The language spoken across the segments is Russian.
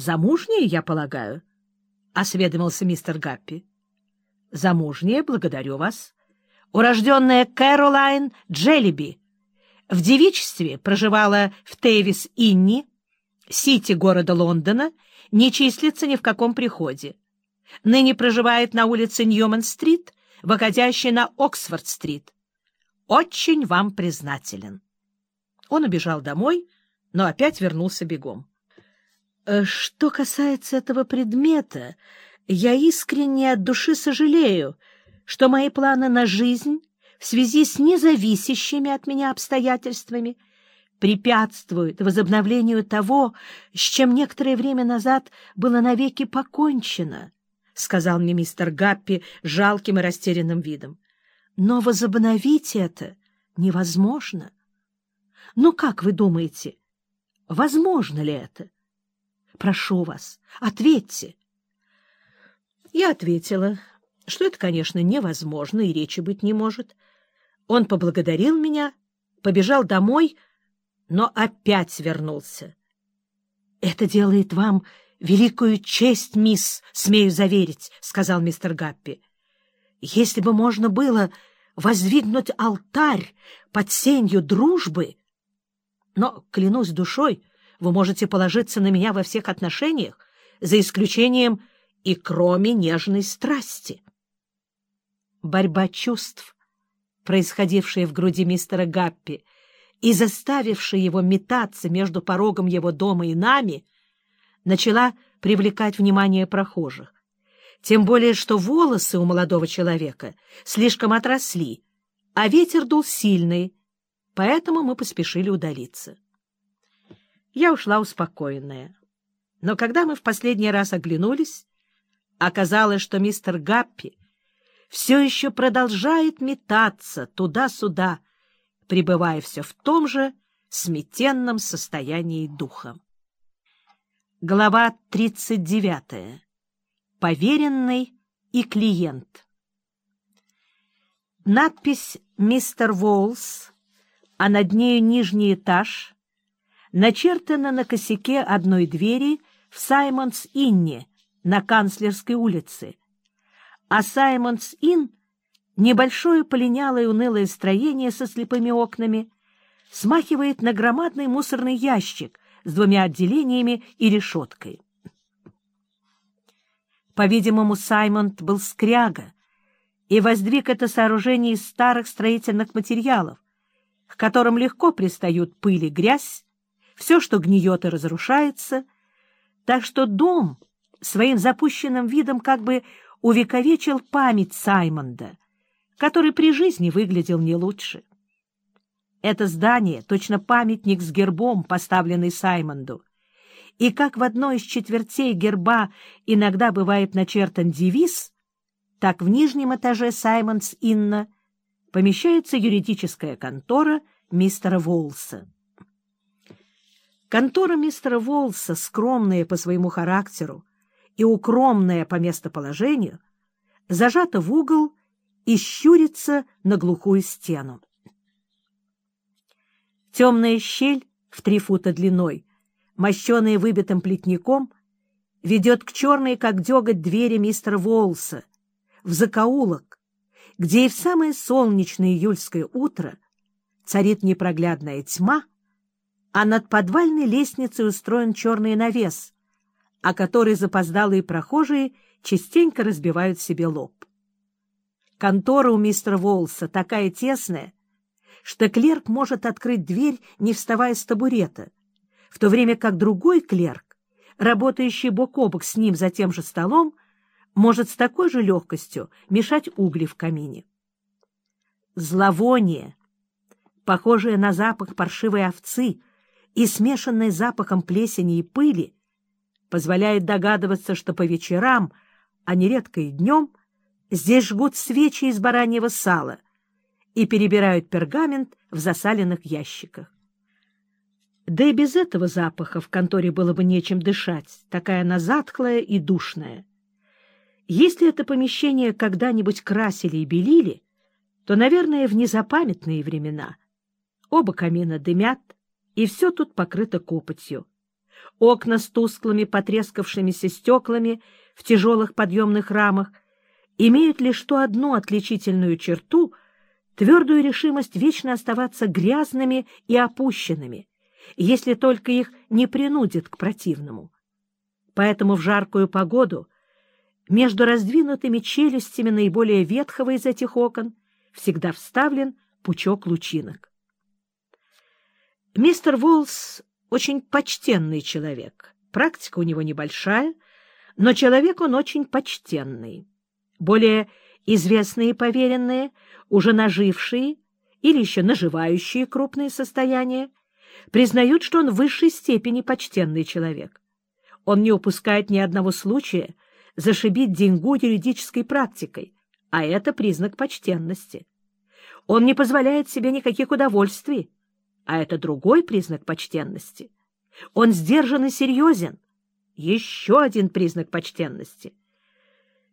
замужняя, я полагаю? — осведомился мистер Гаппи. — Замужняя, благодарю вас. Урожденная Кэролайн Джеллиби. В девичестве проживала в Тейвис-Инни, сити города Лондона, не числится ни в каком приходе. Ныне проживает на улице Ньюман-стрит, выходящей на Оксфорд-стрит. Очень вам признателен. Он убежал домой, но опять вернулся бегом. Э, что касается этого предмета, я искренне от души сожалею, что мои планы на жизнь в связи с независящими от меня обстоятельствами препятствуют возобновлению того, с чем некоторое время назад было навеки покончено, — сказал мне мистер Гаппи жалким и растерянным видом. Но возобновить это невозможно. Ну, как вы думаете, возможно ли это? — Прошу вас, ответьте. Я ответила, что это, конечно, невозможно и речи быть не может. Он поблагодарил меня, побежал домой, но опять вернулся. — Это делает вам великую честь, мисс, смею заверить, — сказал мистер Гаппи. — Если бы можно было воздвигнуть алтарь под сенью дружбы... Но, клянусь душой, вы можете положиться на меня во всех отношениях, за исключением и кроме нежной страсти. Борьба чувств, происходившая в груди мистера Гаппи и заставившая его метаться между порогом его дома и нами, начала привлекать внимание прохожих. Тем более, что волосы у молодого человека слишком отросли, а ветер дул сильный, поэтому мы поспешили удалиться. Я ушла успокоенная. Но когда мы в последний раз оглянулись, оказалось, что мистер Гаппи все еще продолжает метаться туда-сюда, пребывая все в том же сметенном состоянии духа. Глава 39. Поверенный и клиент. Надпись «Мистер Волс», а над нею нижний этаж — начертано на косяке одной двери в Саймонс-Инне на Канцлерской улице. А Саймонс-Инн — небольшое полинялое унылое строение со слепыми окнами — смахивает на громадный мусорный ящик с двумя отделениями и решеткой. По-видимому, Саймонд был скряга и воздвиг это сооружение из старых строительных материалов, к которым легко пристают пыль и грязь, все, что гниет и разрушается, так что дом своим запущенным видом как бы увековечил память Саймонда, который при жизни выглядел не лучше. Это здание — точно памятник с гербом, поставленный Саймонду, и как в одной из четвертей герба иногда бывает начертан девиз, так в нижнем этаже Саймонс-Инна помещается юридическая контора мистера Волса. Контора мистера Волса, скромная по своему характеру и укромная по местоположению, зажата в угол и щурится на глухую стену. Темная щель в три фута длиной, мощеная выбитым плетником, ведет к черной, как деготь, двери мистера Волса, в закоулок, где и в самое солнечное июльское утро царит непроглядная тьма, а над подвальной лестницей устроен черный навес, о который запоздалые прохожие частенько разбивают себе лоб. Контора у мистера Волса такая тесная, что клерк может открыть дверь, не вставая с табурета, в то время как другой клерк, работающий бок о бок с ним за тем же столом, может с такой же легкостью мешать угли в камине. Зловоние, похожее на запах паршивой овцы, и смешанный запахом плесени и пыли, позволяет догадываться, что по вечерам, а нередко и днем, здесь жгут свечи из бараньего сала и перебирают пергамент в засаленных ящиках. Да и без этого запаха в конторе было бы нечем дышать, такая она затхлая и душная. Если это помещение когда-нибудь красили и белили, то, наверное, в незапамятные времена. Оба камина дымят, и все тут покрыто копотью. окна с тусклыми потрескавшимися стеклами в тяжелых подъемных рамах имеют лишь ту одну отличительную черту — твердую решимость вечно оставаться грязными и опущенными, если только их не принудит к противному. Поэтому в жаркую погоду между раздвинутыми челюстями наиболее ветхого из этих окон всегда вставлен пучок лучинок. Мистер Волс очень почтенный человек. Практика у него небольшая, но человек он очень почтенный. Более известные поверенные, уже нажившие или еще наживающие крупные состояния, признают, что он в высшей степени почтенный человек. Он не упускает ни одного случая зашибить деньгу юридической практикой, а это признак почтенности. Он не позволяет себе никаких удовольствий, а это другой признак почтенности. Он сдержан и серьезен, еще один признак почтенности.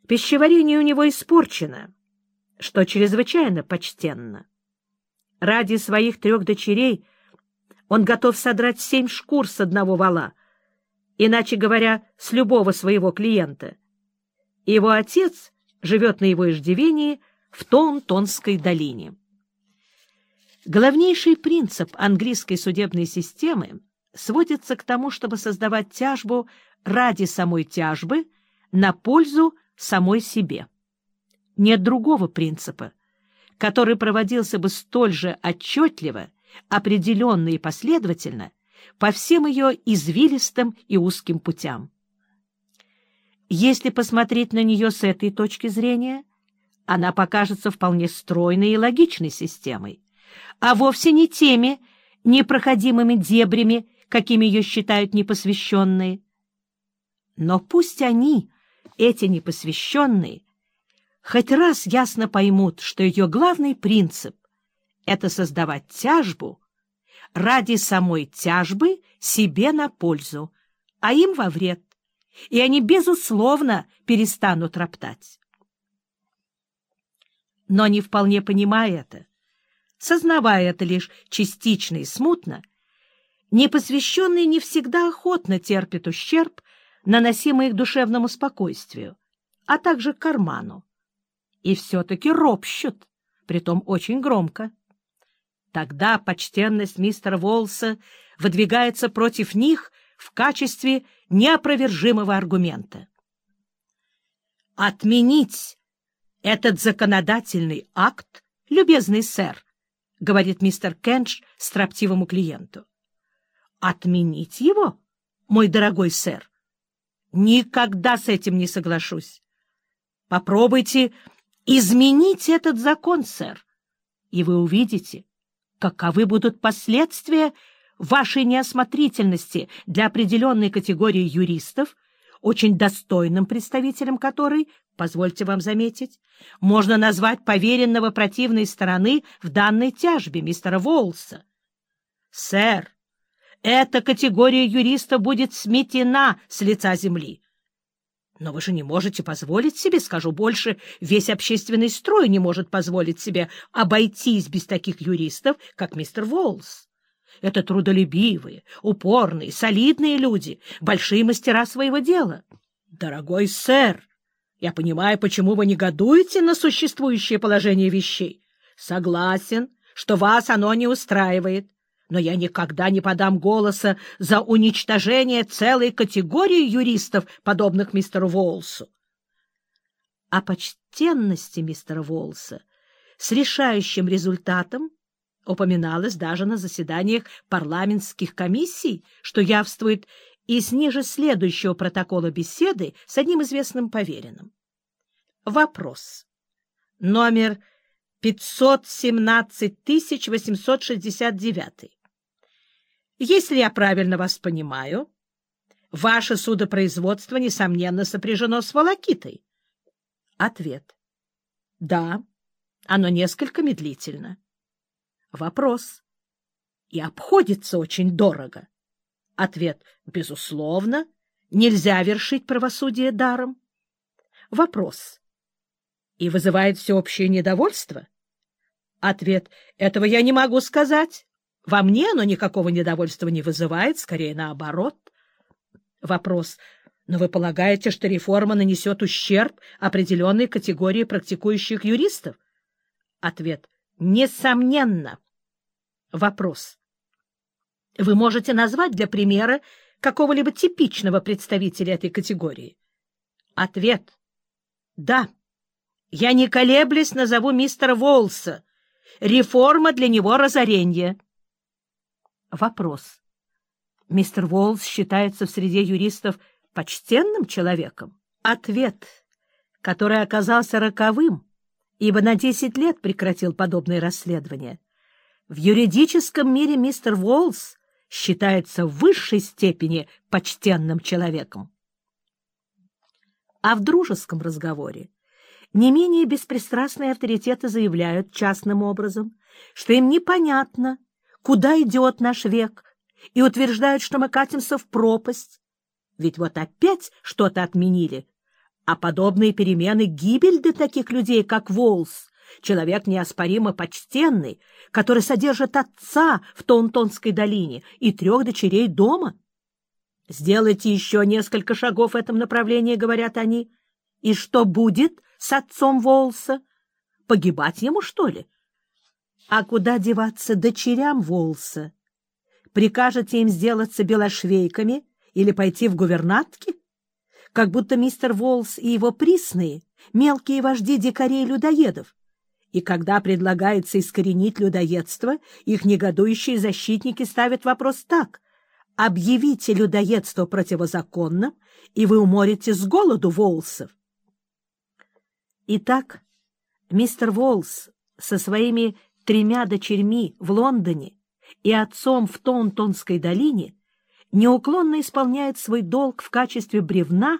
Пищеварение у него испорчено, что чрезвычайно почтенно. Ради своих трех дочерей он готов содрать семь шкур с одного вала, иначе говоря, с любого своего клиента. Его отец живет на его иждивении в Тон-Тонской долине. Главнейший принцип английской судебной системы сводится к тому, чтобы создавать тяжбу ради самой тяжбы на пользу самой себе. Нет другого принципа, который проводился бы столь же отчетливо, определенно и последовательно по всем ее извилистым и узким путям. Если посмотреть на нее с этой точки зрения, она покажется вполне стройной и логичной системой, а вовсе не теми непроходимыми дебрями, какими ее считают непосвященные. Но пусть они, эти непосвященные, хоть раз ясно поймут, что ее главный принцип — это создавать тяжбу ради самой тяжбы себе на пользу, а им во вред, и они, безусловно, перестанут роптать. Но не вполне понимая это, сознавая это лишь частично и смутно, непосвященный не всегда охотно терпит ущерб, наносимый их душевному спокойствию, а также карману. И все-таки ропщут, притом очень громко. Тогда почтенность мистера Волса выдвигается против них в качестве неопровержимого аргумента. Отменить этот законодательный акт, любезный сэр, — говорит мистер Кенш строптивому клиенту. — Отменить его, мой дорогой сэр? Никогда с этим не соглашусь. Попробуйте изменить этот закон, сэр, и вы увидите, каковы будут последствия вашей неосмотрительности для определенной категории юристов, очень достойным представителем которой позвольте вам заметить, можно назвать поверенного противной стороны в данной тяжбе мистера Волса. Сэр, эта категория юриста будет сметена с лица земли. Но вы же не можете позволить себе, скажу больше, весь общественный строй не может позволить себе обойтись без таких юристов, как мистер Волс. Это трудолюбивые, упорные, солидные люди, большие мастера своего дела. Дорогой сэр, я понимаю, почему вы негодуете на существующее положение вещей. Согласен, что вас оно не устраивает, но я никогда не подам голоса за уничтожение целой категории юристов, подобных мистеру Волсу. О почтенности мистера Волса с решающим результатом упоминалось даже на заседаниях парламентских комиссий, что явствует из ниже следующего протокола беседы с одним известным поверенным. Вопрос. Номер 517869. Если я правильно вас понимаю, ваше судопроизводство, несомненно, сопряжено с волокитой. Ответ. Да, оно несколько медлительно. Вопрос. И обходится очень дорого. Ответ — безусловно, нельзя вершить правосудие даром. Вопрос. И вызывает всеобщее недовольство? Ответ — этого я не могу сказать. Во мне оно никакого недовольства не вызывает, скорее наоборот. Вопрос. Но вы полагаете, что реформа нанесет ущерб определенной категории практикующих юристов? Ответ. Несомненно. Вопрос. Вы можете назвать для примера какого-либо типичного представителя этой категории? Ответ. Да. Я не колеблясь назову мистера Волса. Реформа для него разорение. Вопрос. Мистер Волс считается в среде юристов почтенным человеком? Ответ, который оказался роковым, ибо на десять лет прекратил подобное расследование. В юридическом мире мистер Волс считается в высшей степени почтенным человеком. А в дружеском разговоре не менее беспристрастные авторитеты заявляют частным образом, что им непонятно, куда идет наш век, и утверждают, что мы катимся в пропасть. Ведь вот опять что-то отменили, а подобные перемены — гибель для таких людей, как Волс, человек неоспоримо почтенный, который содержит отца в Тонтонской долине и трех дочерей дома. Сделайте еще несколько шагов в этом направлении, говорят они. И что будет с отцом Волса? Погибать ему, что ли? А куда деваться дочерям Волса? Прикажете им сделаться белошвейками или пойти в гувернатки? Как будто мистер Волс и его присные — мелкие вожди дикарей-людоедов. И когда предлагается искоренить людоедство, их негодующие защитники ставят вопрос так. Объявите людоедство противозаконным, и вы уморите с голоду Волсов. Итак, мистер Волс со своими тремя дочерьми в Лондоне и отцом в Тонтонской долине неуклонно исполняет свой долг в качестве бревна,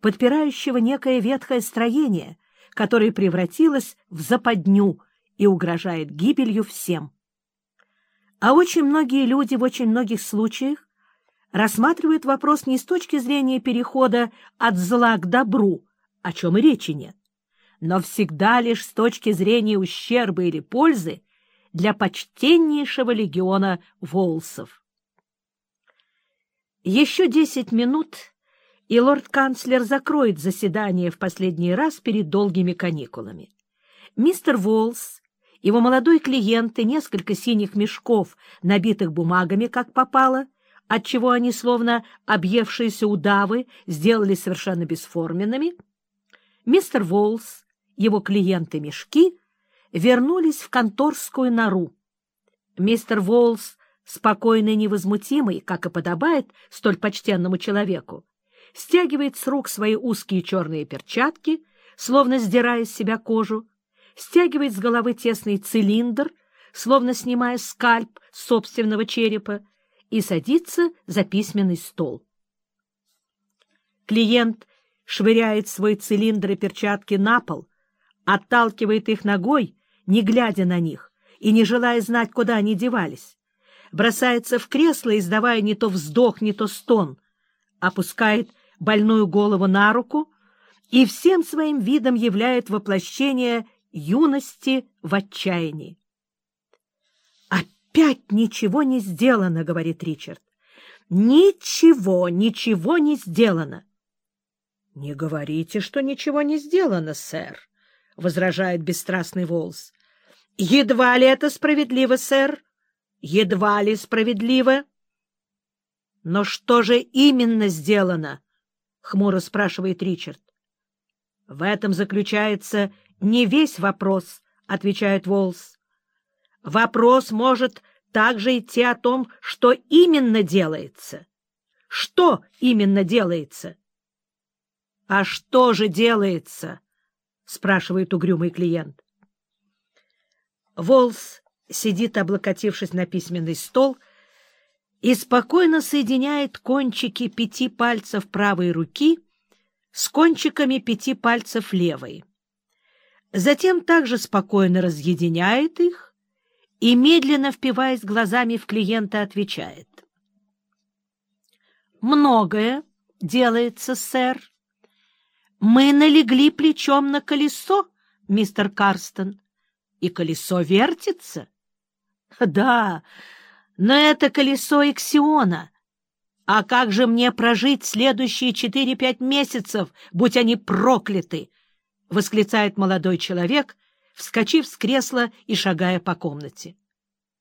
подпирающего некое ветхое строение, которое превратилось в западню и угрожает гибелью всем. А очень многие люди в очень многих случаях рассматривают вопрос не с точки зрения перехода от зла к добру, о чем и речи нет, но всегда лишь с точки зрения ущерба или пользы для почтеннейшего легиона волсов. Еще десять минут, и лорд-канцлер закроет заседание в последний раз перед долгими каникулами. Мистер Волс, его молодой клиент и несколько синих мешков, набитых бумагами, как попало, отчего они, словно объевшиеся удавы, сделали совершенно бесформенными, мистер Волс, его клиенты мешки — вернулись в конторскую нору. Мистер Волс, спокойный и невозмутимый, как и подобает столь почтенному человеку, стягивает с рук свои узкие черные перчатки, словно сдирая с себя кожу, стягивает с головы тесный цилиндр, словно снимая скальп собственного черепа, и садится за письменный стол. Клиент швыряет свой цилиндр и перчатки на пол, отталкивает их ногой не глядя на них и не желая знать, куда они девались, бросается в кресло, издавая не то вздох, не то стон, опускает больную голову на руку и всем своим видом являет воплощение юности в отчаянии. «Опять ничего не сделано», — говорит Ричард. «Ничего, ничего не сделано». «Не говорите, что ничего не сделано, сэр», — возражает бесстрастный Волс. — Едва ли это справедливо, сэр. Едва ли справедливо. — Но что же именно сделано? — хмуро спрашивает Ричард. — В этом заключается не весь вопрос, — отвечает Волс. — Вопрос может также идти о том, что именно делается. Что именно делается? — А что же делается? — спрашивает угрюмый клиент. Волс сидит, облокотившись на письменный стол, и спокойно соединяет кончики пяти пальцев правой руки с кончиками пяти пальцев левой. Затем также спокойно разъединяет их и, медленно впиваясь глазами в клиента, отвечает. «Многое делается, сэр. Мы налегли плечом на колесо, мистер Карстон, и колесо вертится? Да, но это колесо Иксиона. А как же мне прожить следующие четыре-пять месяцев, будь они прокляты? — восклицает молодой человек, вскочив с кресла и шагая по комнате.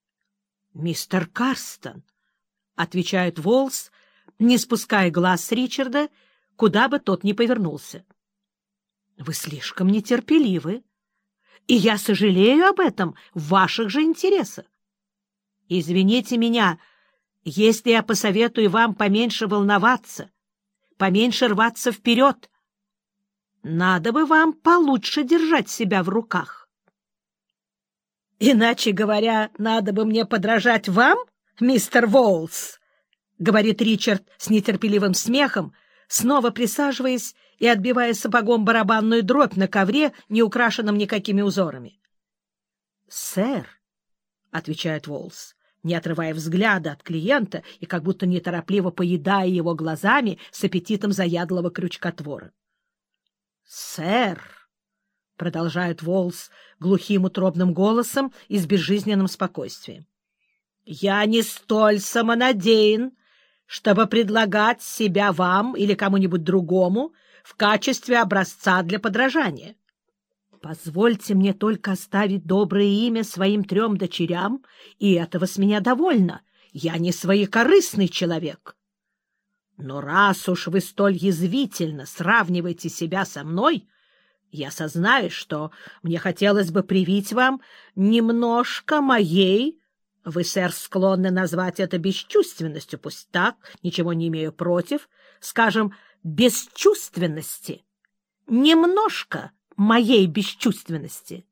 — Мистер Карстон, — отвечает Волс, не спуская глаз с Ричарда, куда бы тот ни повернулся. — Вы слишком нетерпеливы, и я сожалею об этом в ваших же интересах. Извините меня, — если я посоветую вам поменьше волноваться, поменьше рваться вперед, надо бы вам получше держать себя в руках. Иначе говоря, надо бы мне подражать вам, мистер Волс, — говорит Ричард с нетерпеливым смехом, снова присаживаясь и отбивая сапогом барабанную дробь на ковре, не украшенном никакими узорами. — Сэр, — отвечает Волс, не отрывая взгляда от клиента и как будто неторопливо поедая его глазами с аппетитом заядлого крючкотвора. — Сэр! — продолжает Волс глухим утробным голосом и с безжизненным спокойствием. — Я не столь самонадеян, чтобы предлагать себя вам или кому-нибудь другому в качестве образца для подражания. Позвольте мне только оставить доброе имя своим трем дочерям, и этого с меня довольно. Я не своекорыстный человек. Но раз уж вы столь язвительно сравниваете себя со мной, я сознаю, что мне хотелось бы привить вам немножко моей... Вы, сэр, склонны назвать это бесчувственностью, пусть так, ничего не имею против, скажем, бесчувственности. Немножко моей бесчувственности.